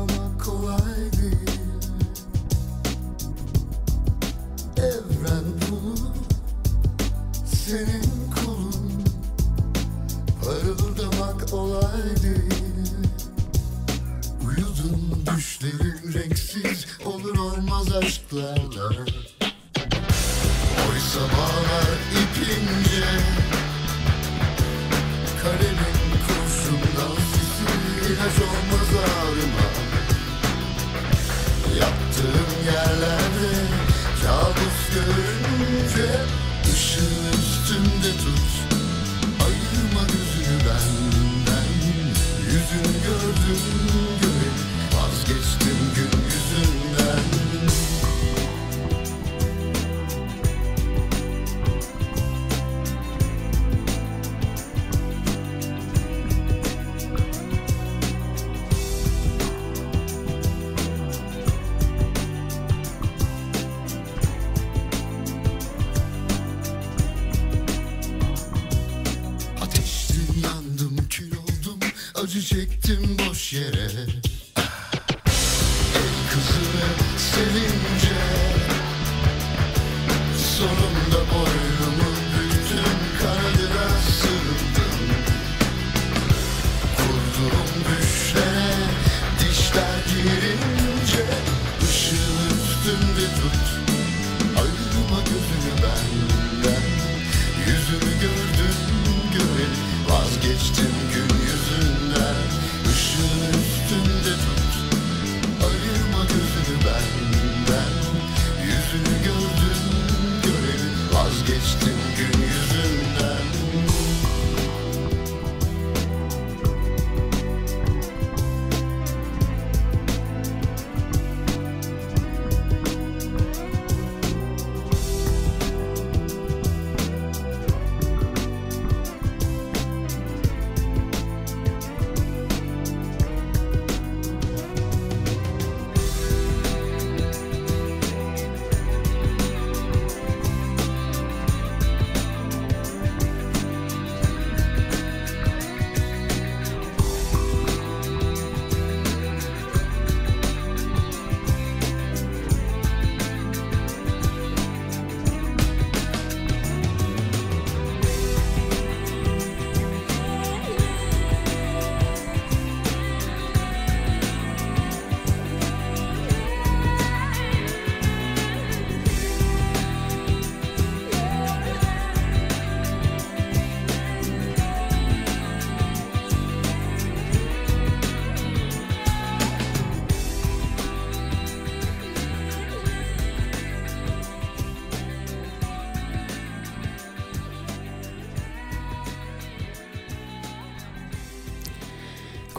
anlamak kolay değil Evren senin kolun Parıldamak olay değil Uyudun düşlerin renksiz olur olmaz aşklarla.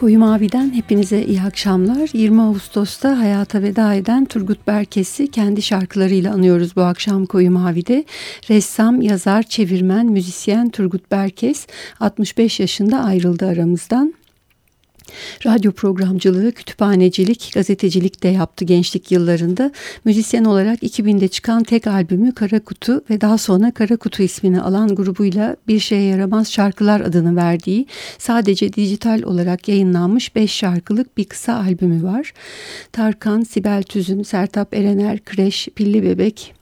Koyu Mavi'den hepinize iyi akşamlar. 20 Ağustos'ta hayata veda eden Turgut Berkes'i kendi şarkılarıyla anıyoruz bu akşam Koyu Mavi'de. Ressam, yazar, çevirmen, müzisyen Turgut Berkes 65 yaşında ayrıldı aramızdan. Radyo programcılığı, kütüphanecilik, gazetecilik de yaptı gençlik yıllarında. Müzisyen olarak 2000'de çıkan tek albümü Kara Kutu ve daha sonra Kara Kutu ismini alan grubuyla Bir Şeye Yaramaz Şarkılar adını verdiği sadece dijital olarak yayınlanmış 5 şarkılık bir kısa albümü var. Tarkan, Sibel Tüzün, Sertap Erener, Kreş, Pilli Bebek,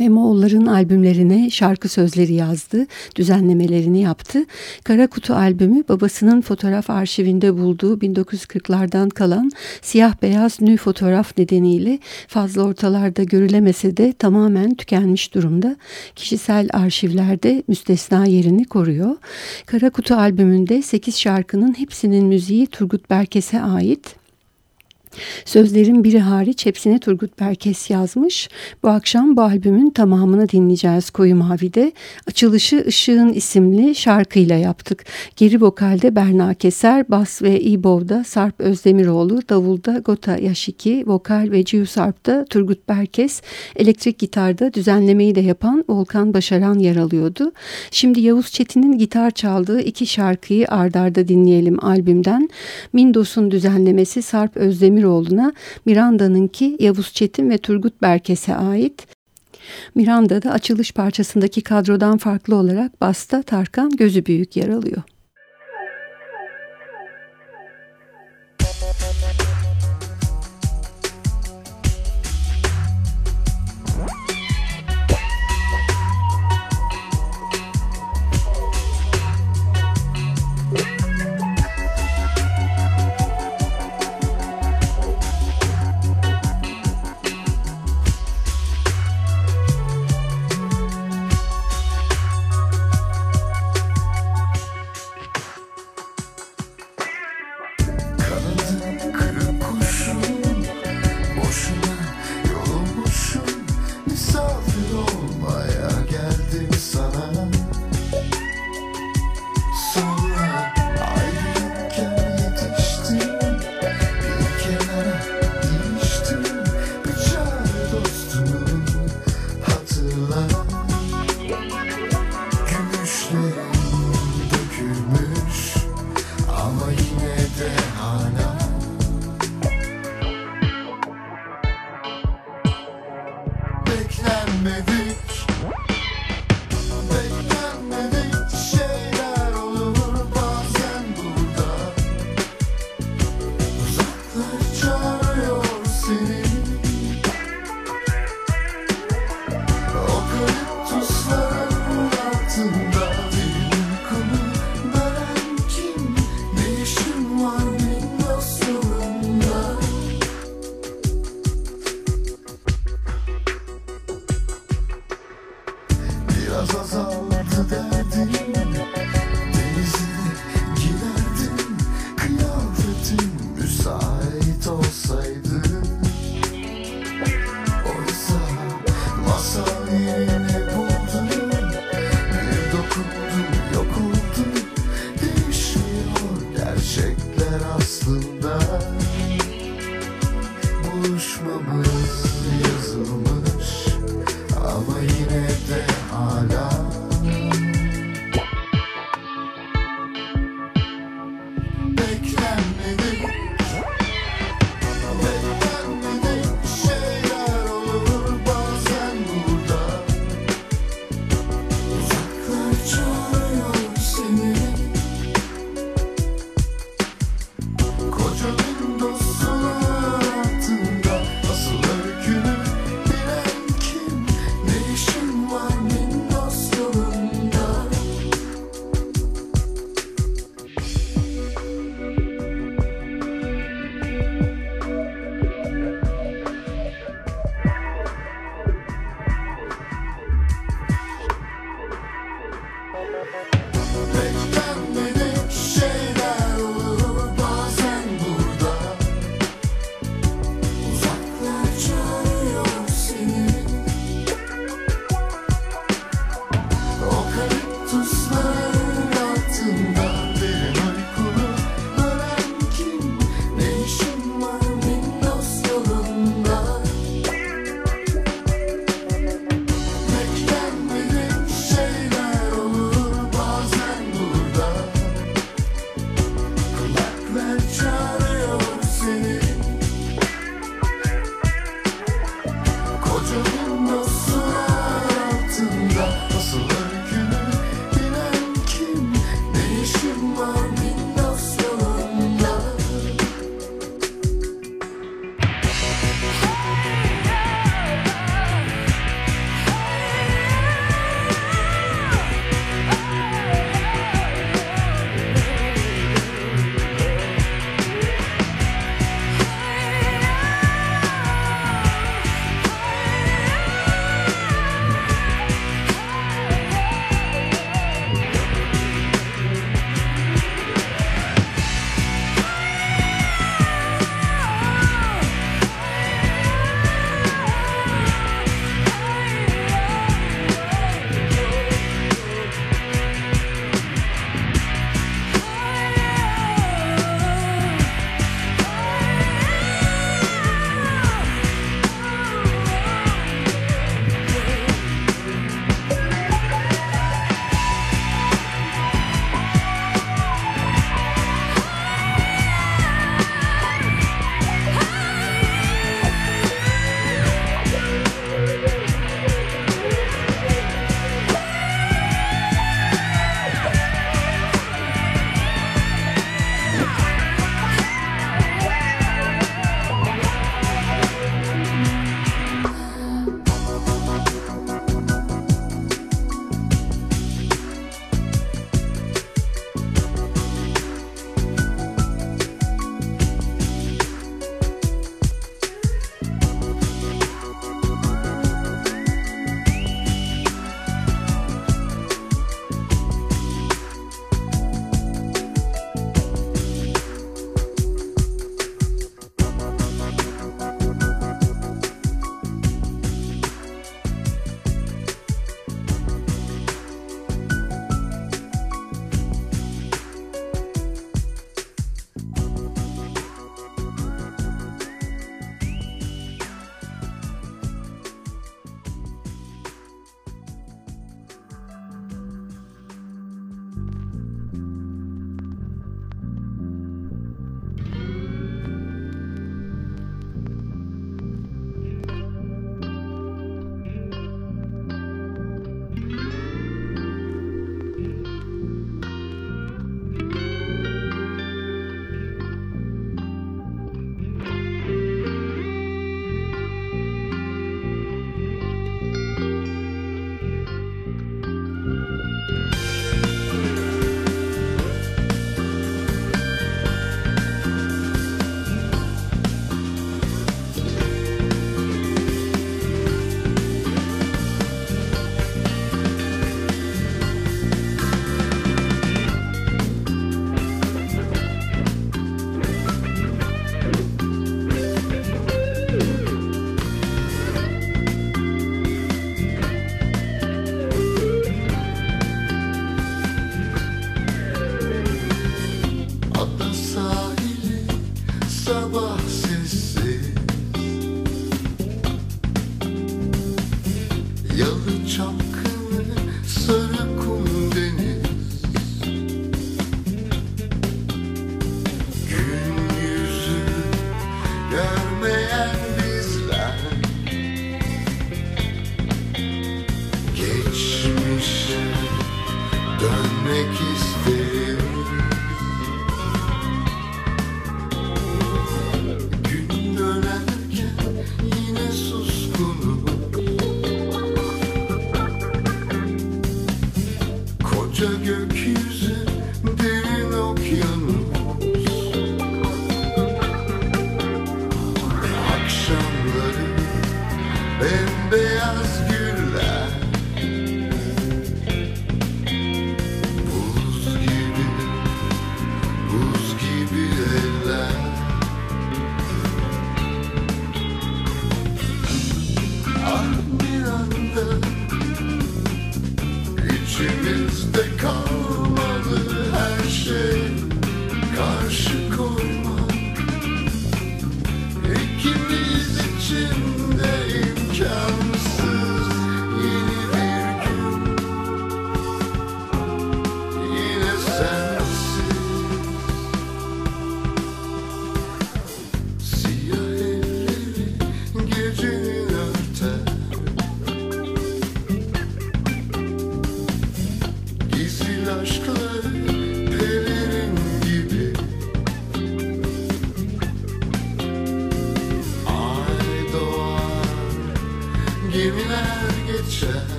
ve Moğolların albümlerine şarkı sözleri yazdı, düzenlemelerini yaptı. Kara Kutu albümü babasının fotoğraf arşivinde bulduğu 1940'lardan kalan siyah beyaz nü fotoğraf nedeniyle fazla ortalarda görülemese de tamamen tükenmiş durumda. Kişisel arşivlerde müstesna yerini koruyor. Kara Kutu albümünde 8 şarkının hepsinin müziği Turgut Berkes'e ait. Sözlerin biri hariç hepsine Turgut Berkes yazmış. Bu akşam bu albümün tamamını dinleyeceğiz Koyu Mavi'de. Açılışı Işığın isimli şarkıyla yaptık. Geri vokalde Berna Keser, bas ve e-bow'da Sarp Özdemiroğlu, davulda Gota Yaşiki, vokal ve Ciu Sarp'ta Turgut Berkes, elektrik gitarda düzenlemeyi de yapan Volkan Başaran yer alıyordu. Şimdi Yavuz Çetin'in gitar çaldığı iki şarkıyı ardarda dinleyelim albümden. Mindos'un düzenlemesi Sarp Özdemir Demiroğlu'na Miranda'nınki Yavuz Çetin ve Turgut Berkes'e ait. Miranda'da açılış parçasındaki kadrodan farklı olarak basta Tarkan Gözü Büyük yer alıyor. Amém.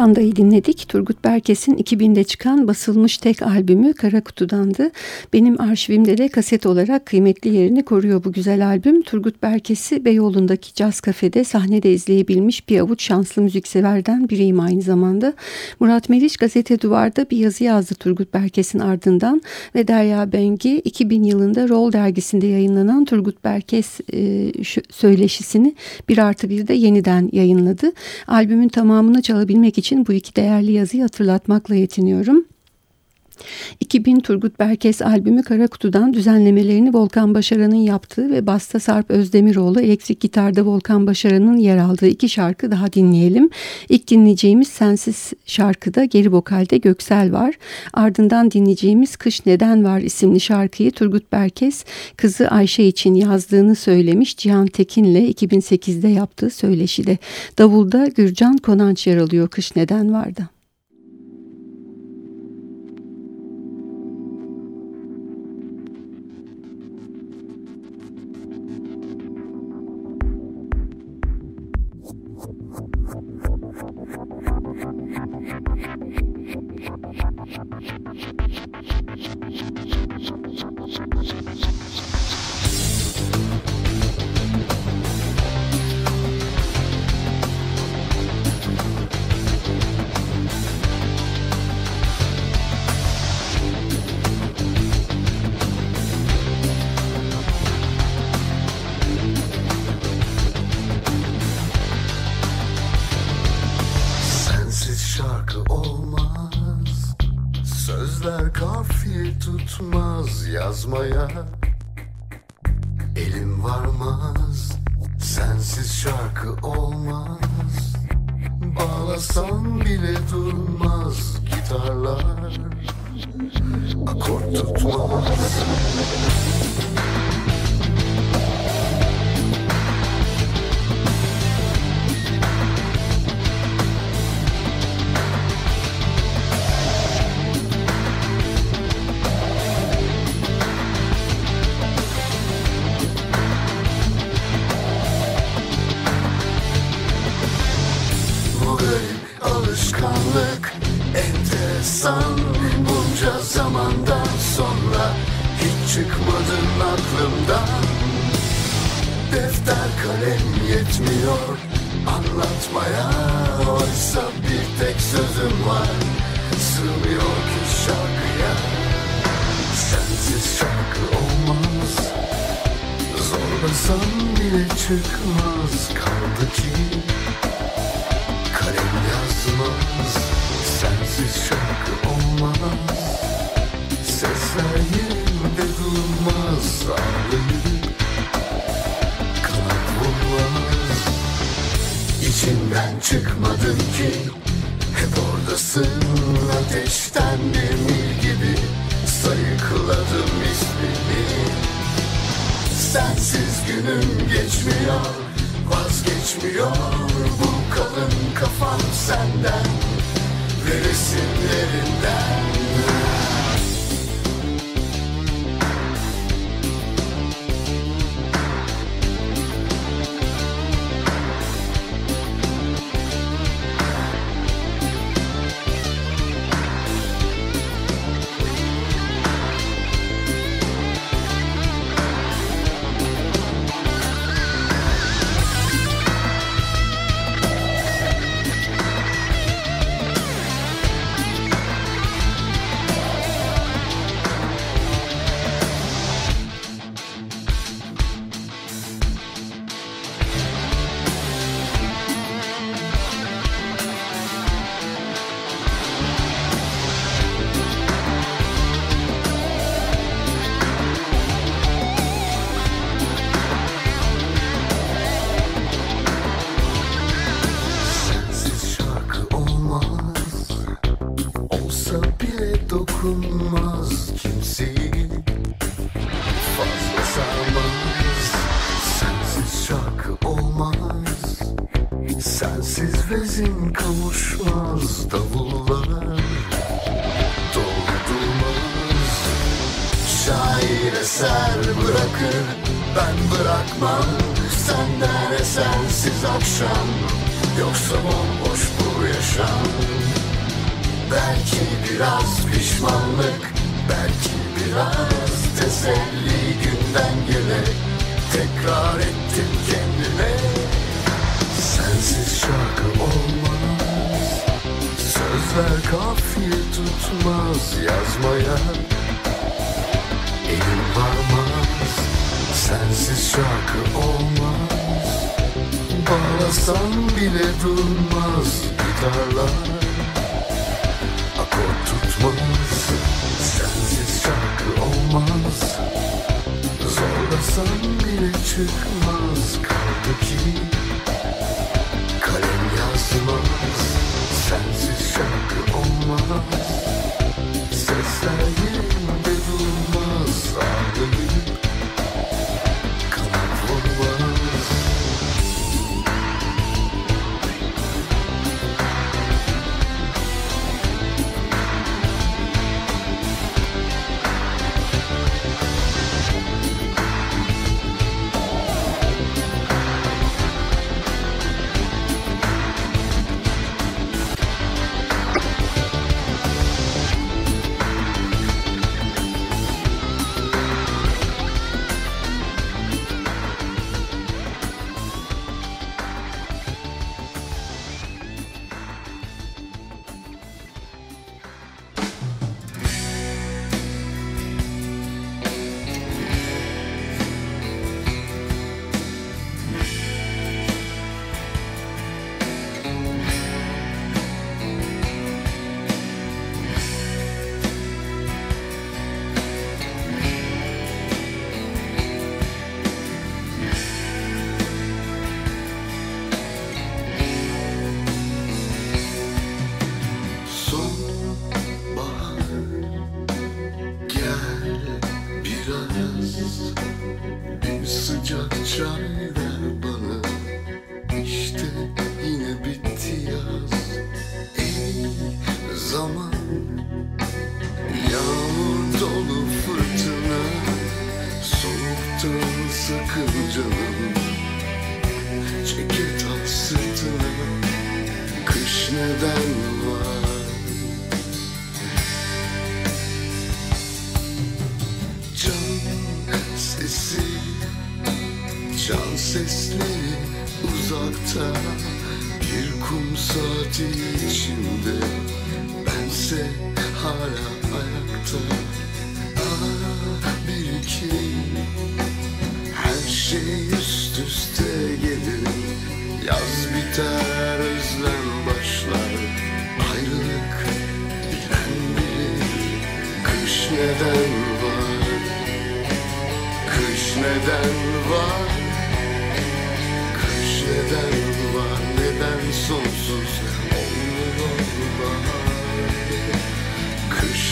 Miranda'yı dinledik. Turgut Berkes'in 2000'de çıkan basılmış tek albümü Kara Kutu'dandı. Benim arşivimde de kaset olarak kıymetli yerini koruyor bu güzel albüm. Turgut Berkes'i Beyoğlu'ndaki Caz Kafe'de sahnede izleyebilmiş bir avuç şanslı müzikseverden biriyim aynı zamanda. Murat Meriç gazete duvarda bir yazı yazdı Turgut Berkes'in ardından ve Derya Bengi 2000 yılında Roll dergisinde yayınlanan Turgut Berkes e, söyleşisini bir artı bir de yeniden yayınladı. Albümün tamamını çalabilmek için bu iki değerli yazıyı hatırlatmakla yetiniyorum. 2000 Turgut Berkes albümü Kara Kutu'dan düzenlemelerini Volkan Başaran'ın yaptığı ve basta Sarp Özdemiroğlu, elektrik gitarda Volkan Başaran'ın yer aldığı iki şarkı daha dinleyelim. İlk dinleyeceğimiz Sensiz şarkıda geri vokalde Göksel var. Ardından dinleyeceğimiz Kış Neden Var isimli şarkıyı Turgut Berkes kızı Ayşe için yazdığını söylemiş Cihan Tekin'le 2008'de yaptığı söyleşide. Davulda Gürcan Konanç yer alıyor Kış Neden Var'da. Defter kalem yetmiyor. Anlatmaya Oysa bir tek sözüm var. Sığmıyor ki şarkıya. Sensiz şarkı olmaz. Zorlasam bile çıkmaz. Kaldı ki yazmaz. Sensiz şarkı olmaz. Sesler yerinde durmaz. Ağlayıp İçinden çıkmadın ki. Hep oradasın ateşten demir gibi. Sayıkladım ismini. Sensiz günüm geçmiyor Vazgeçmiyor. Bu kalın kafam senden. Ve resimlerinden bile durmaz gitarlar. Akor tutmaz Sensiz şarkı olmaz. Zorlasan bile çıkmaz Bense hala ayakta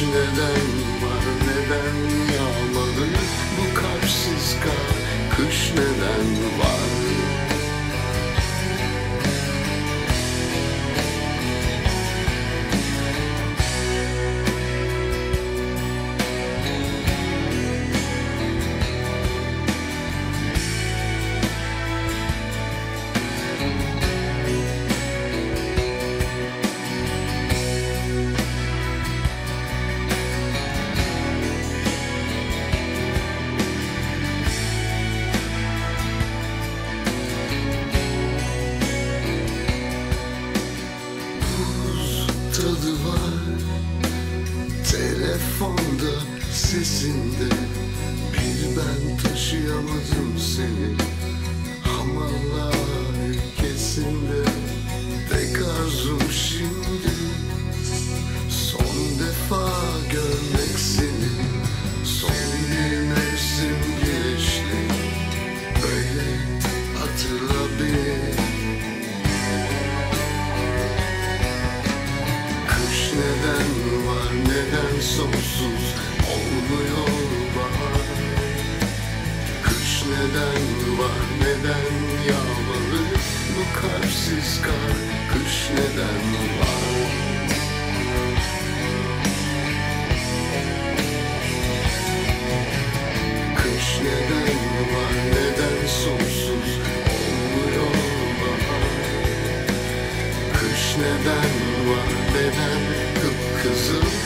neden var Neden yağmalı bu kalpsiz kar Kış neden var neden var neden sonsuz olmuyor bahar? Kış neden var neden yağmalı? Bu kalpsiz kar Kış neden var? Kış neden var neden sonsuz olmuyor bahar? Kış neden var neden Cause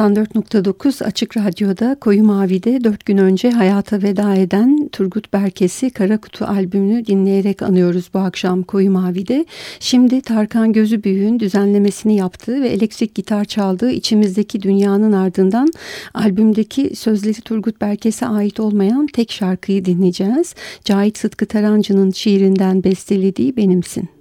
...94.9 Açık Radyo'da Koyu Mavi'de 4 gün önce hayata veda eden Turgut Berkes'i Kara Kutu albümünü dinleyerek anıyoruz bu akşam Koyu Mavi'de. Şimdi Tarkan Gözübüyük'ün düzenlemesini yaptığı ve elektrik gitar çaldığı içimizdeki dünyanın ardından albümdeki sözleri Turgut Berkes'e ait olmayan tek şarkıyı dinleyeceğiz. Cahit Sıtkı Tarancı'nın şiirinden bestelediği Benimsin.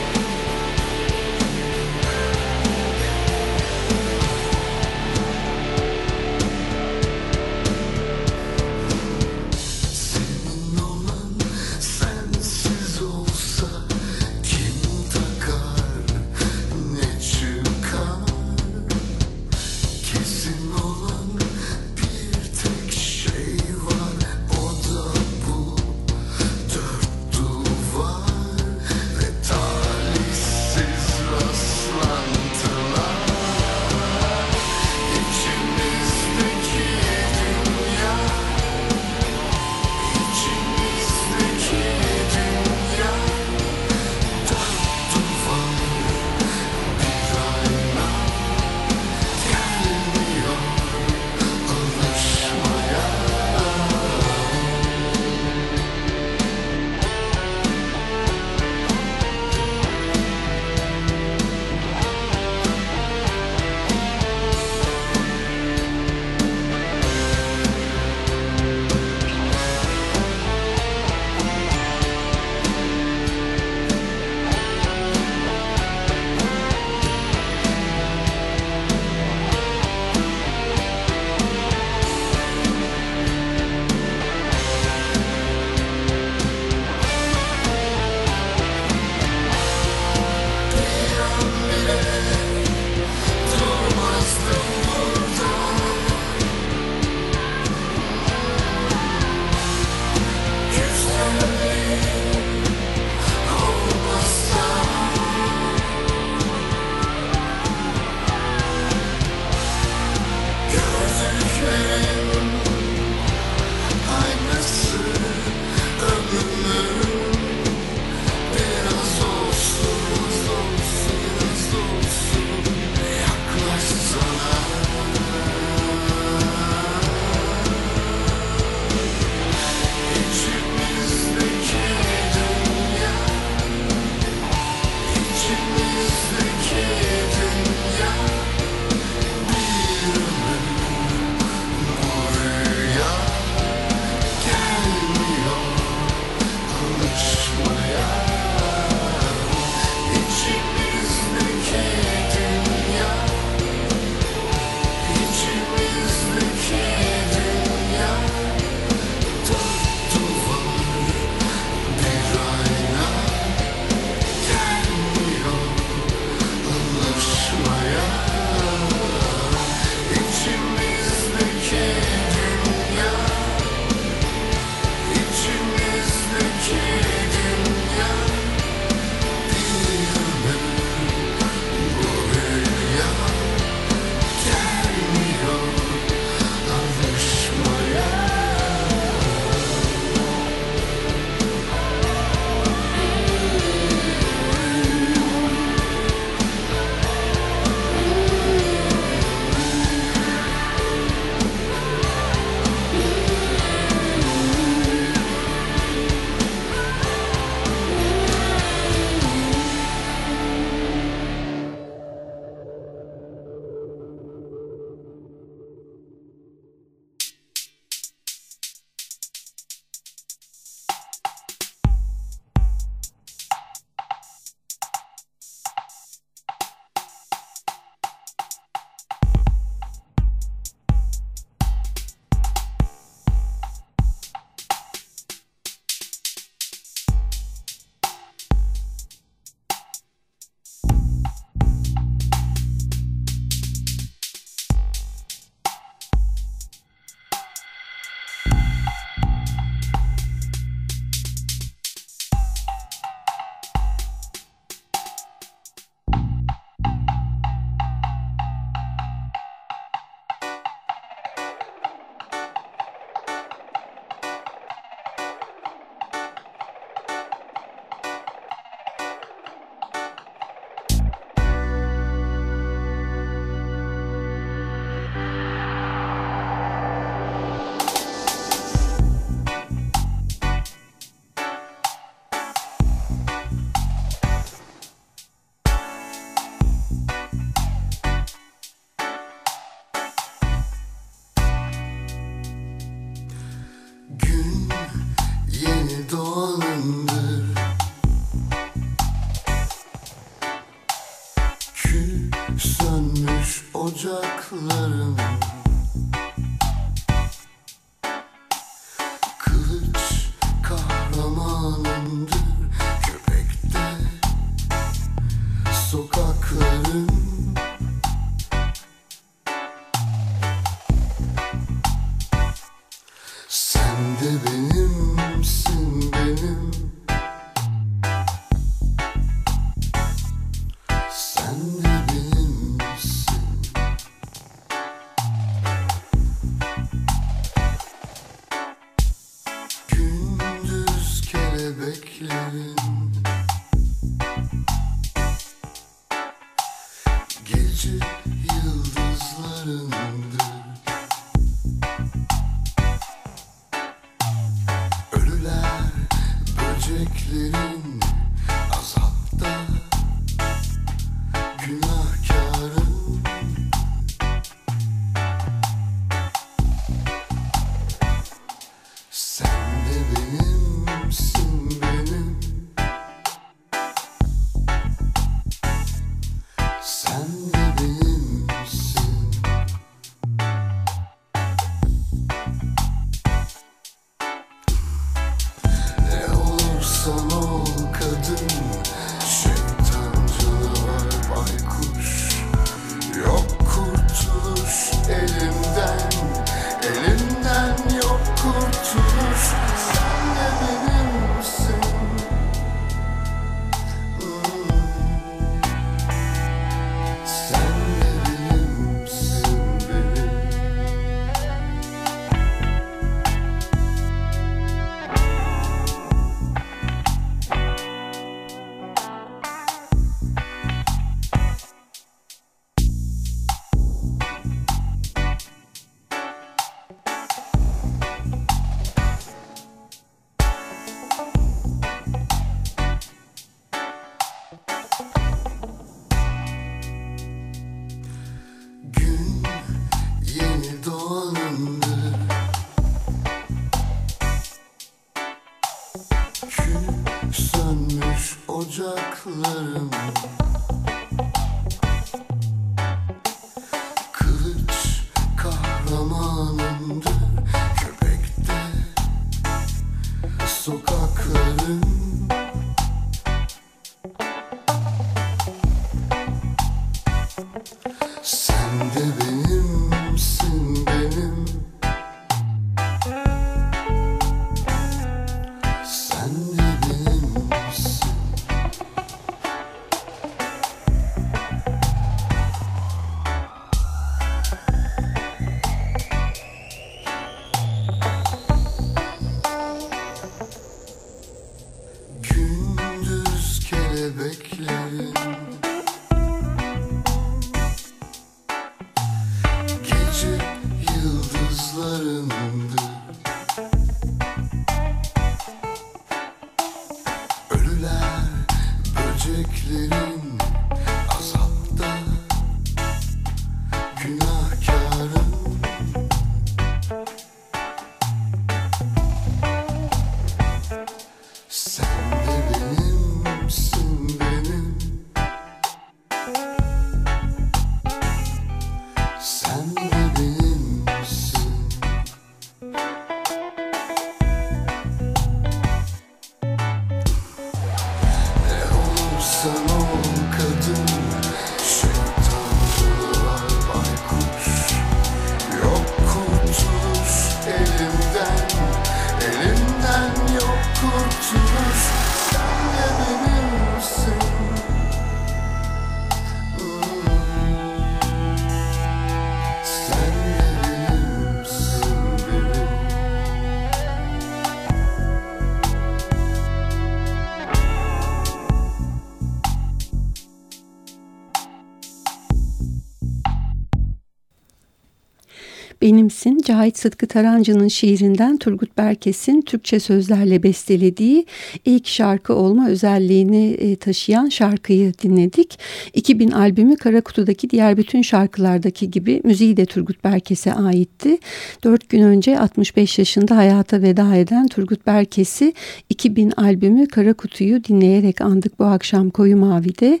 Benimsin Cahit Sıtkı Tarancı'nın şiirinden Turgut Berkes'in Türkçe sözlerle bestelediği ilk şarkı olma özelliğini e, taşıyan şarkıyı dinledik. 2000 albümü Kara Kutu'daki diğer bütün şarkılardaki gibi müziği de Turgut Berkes'e aitti. Dört gün önce 65 yaşında hayata veda eden Turgut Berkes'i 2000 albümü Kara Kutu'yu dinleyerek andık bu akşam Koyu Mavi'de.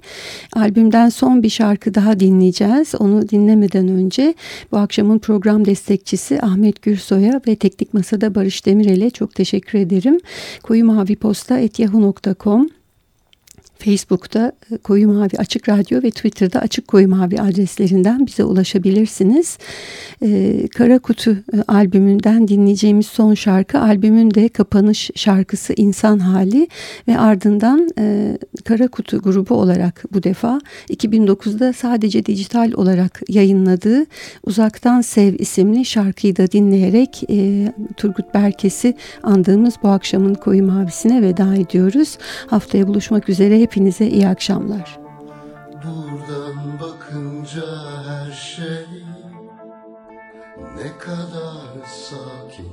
Albümden son bir şarkı daha dinleyeceğiz. Onu dinlemeden önce bu akşamın program destekçisi Ahmet Gürsoy'a ve Teknik Masa'da Barış Demirel'e çok teşekkür ederim. Koyu Mavi Posta etyahu.com Facebook'ta e, Koyu Mavi Açık Radyo ve Twitter'da Açık Koyu Mavi adreslerinden bize ulaşabilirsiniz. Ee, Kara Kutu e, albümünden dinleyeceğimiz son şarkı albümün de kapanış şarkısı İnsan Hali ve ardından e, Kara Kutu grubu olarak bu defa 2009'da sadece dijital olarak yayınladığı Uzaktan Sev isimli şarkıyı da dinleyerek e, Turgut Berkes'i andığımız bu akşamın Koyu Mavisi'ne veda ediyoruz. Haftaya buluşmak üzere hepinize iyi akşamlar. Buradan bakınca her şey ne kadar sakin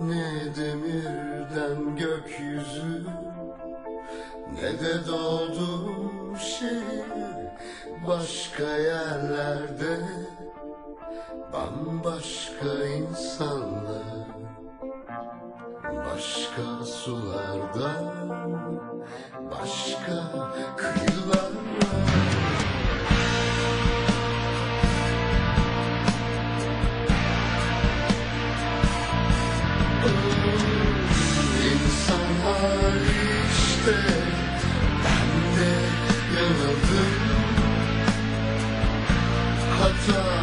Ne demirden gökyüzü ne de doğduğum şehir Başka yerlerde bambaşka insanlar Başka sularda başka kıyılar var. İnsanlar işte ben de yanıldım Hata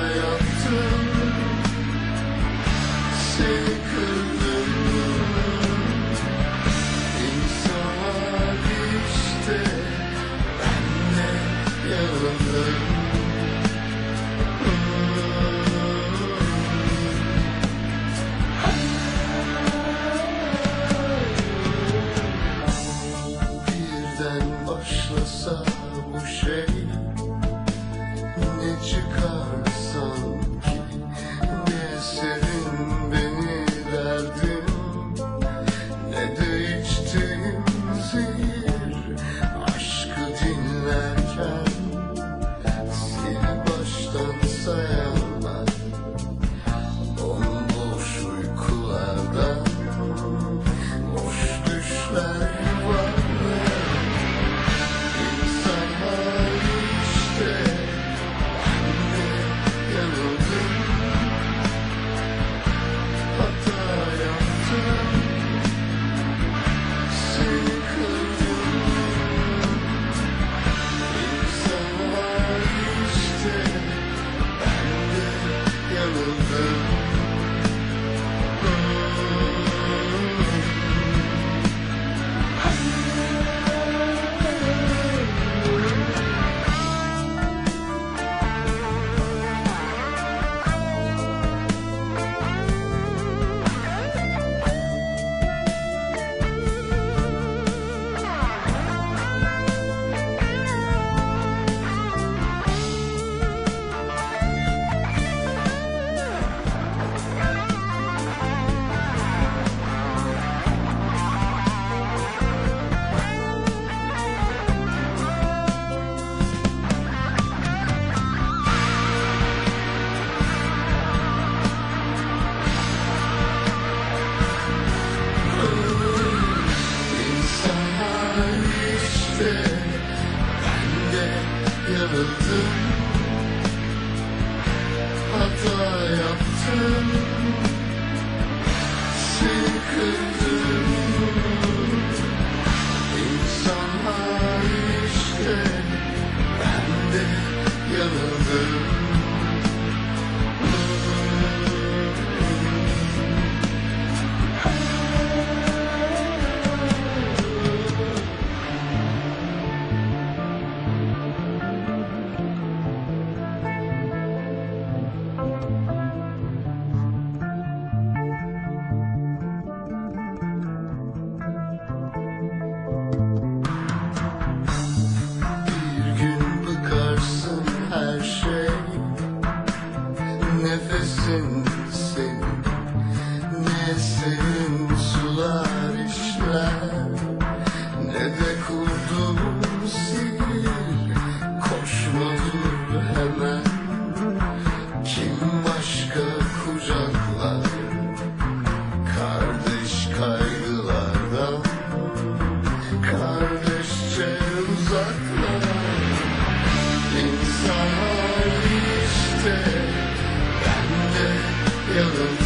yanıldım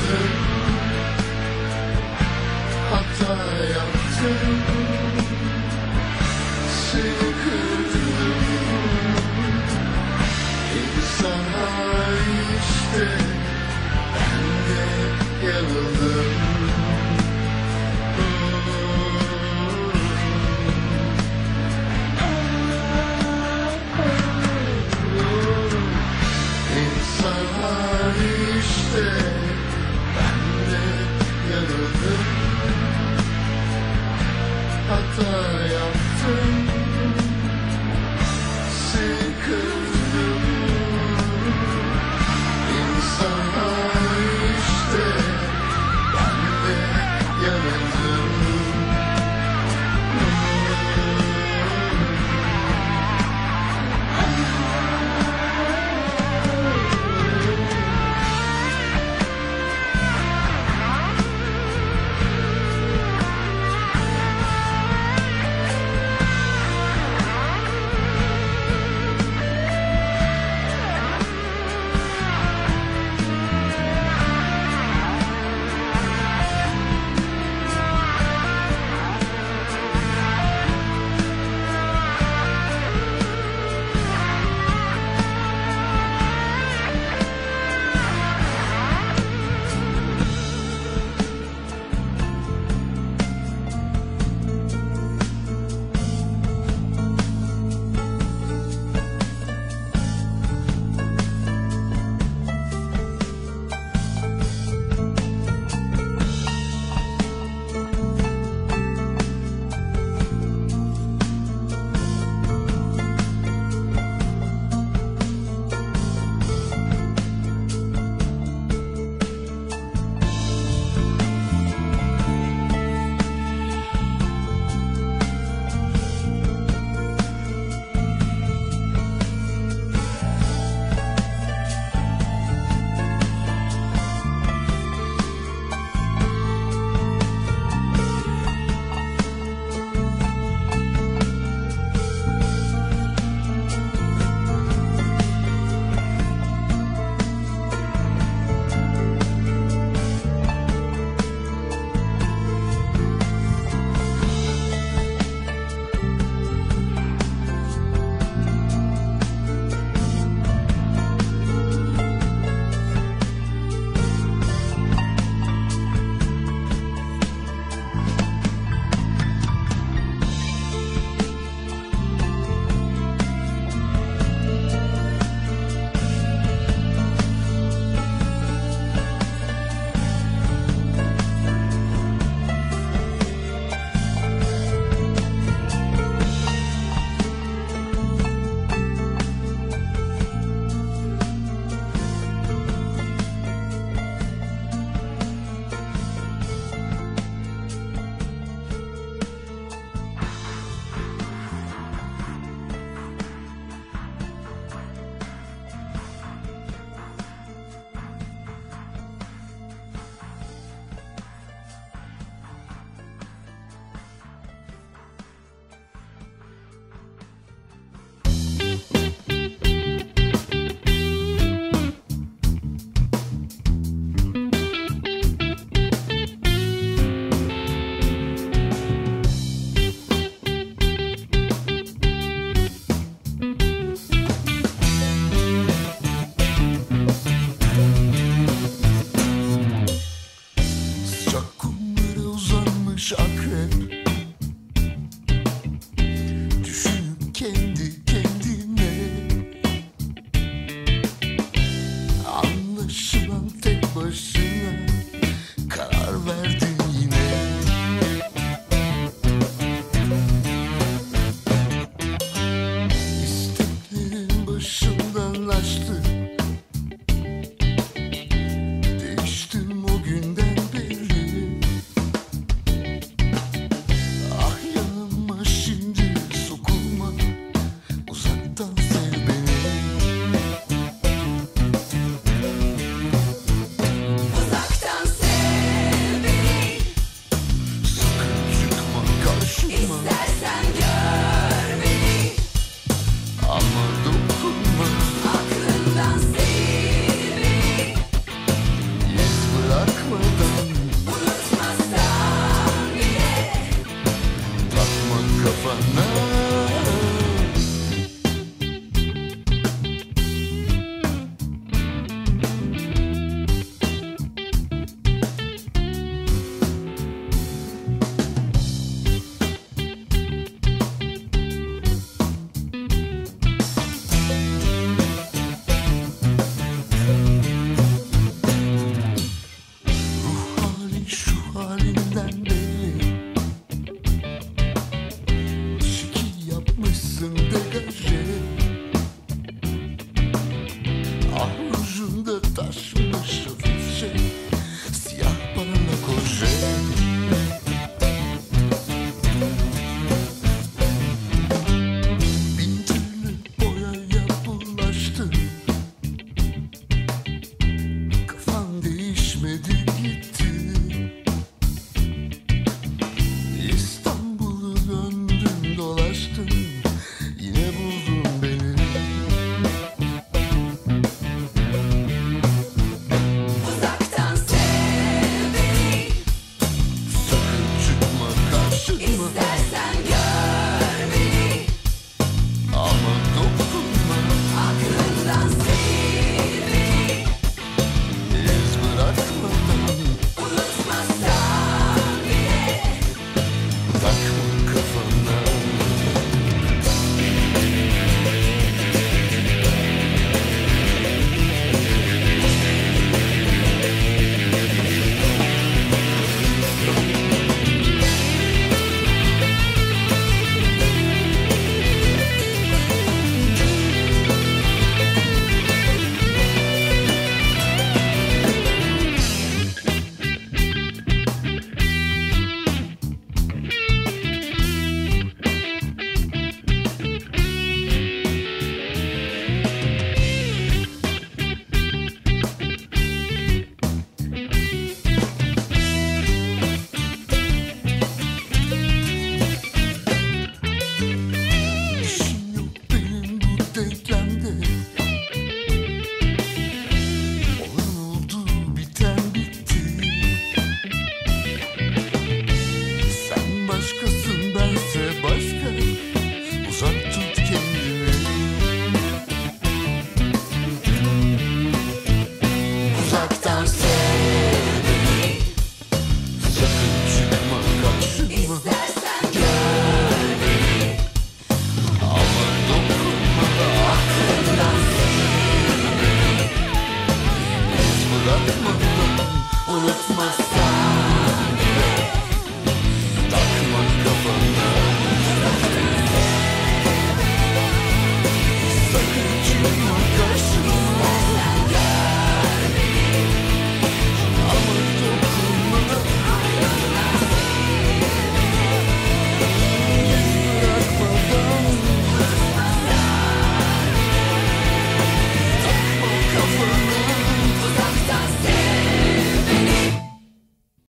Hata yaptım Doctor.